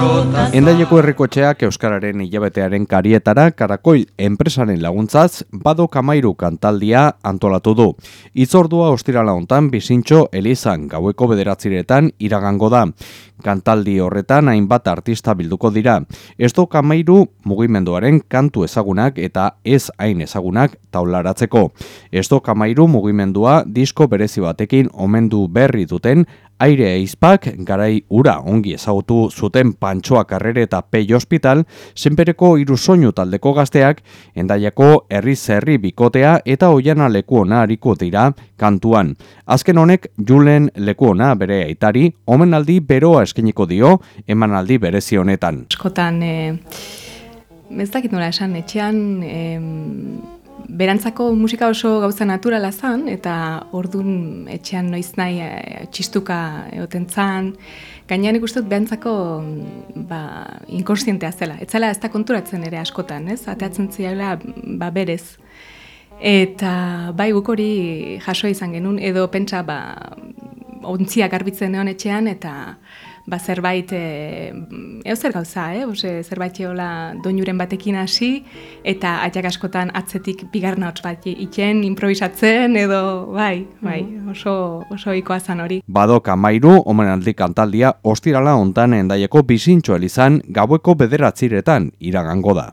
road. Endaieko herrikotxeak Euskararen hilabetearen karietara karakoil enpresaren laguntzaz bado kamairu kantaldia antolatu du. Itzordua ostirala hontan bizintxo Elizan gaueko bederatziretan iragango da. Kantaldi horretan hainbat artista bilduko dira. Ez do kamairu mugimenduaren kantu ezagunak eta ez hain ezagunak taularatzeko. Ez do kamairu mugimendua disko berezi batekin omendu berri duten aire eizpak garai ura ongi ezagutu zuten pantsoa karrere eta pei hospital, zenpereko iru soinu taldeko gazteak, endaiako herri zerri bikotea eta oiana lekuona hariko dira kantuan. Azken honek, Julen lekuona bere aitari, omenaldi beroa eskeniko dio, emanaldi berezi honetan. Eskotan, e, ez dakit nola esan, etxean, e, berantzako musika oso gauza naturala zan, eta ordun etxean noiz nahi e, txistuka egoten zan, gainean ikustut berantzako ba, inkonstientea zela. Etzela ez da konturatzen ere askotan, ez? Ateatzen ziala ba, berez. Eta bai guk hori jaso izan genuen, edo pentsa ba, ontziak garbitzen egon etxean, eta ba, zerbait, e, eo zer gauza, eh? Ose, zerbait eola doinuren batekin hasi, eta atxak askotan atzetik bigarna hotz bat iken, improvisatzen, edo bai, bai, mhm. oso, oso ikoa zan hori. Bado kamairu, omenaldi kantaldia, ostirala ontan endaieko bizintxo elizan, gaueko bederatziretan iragango da.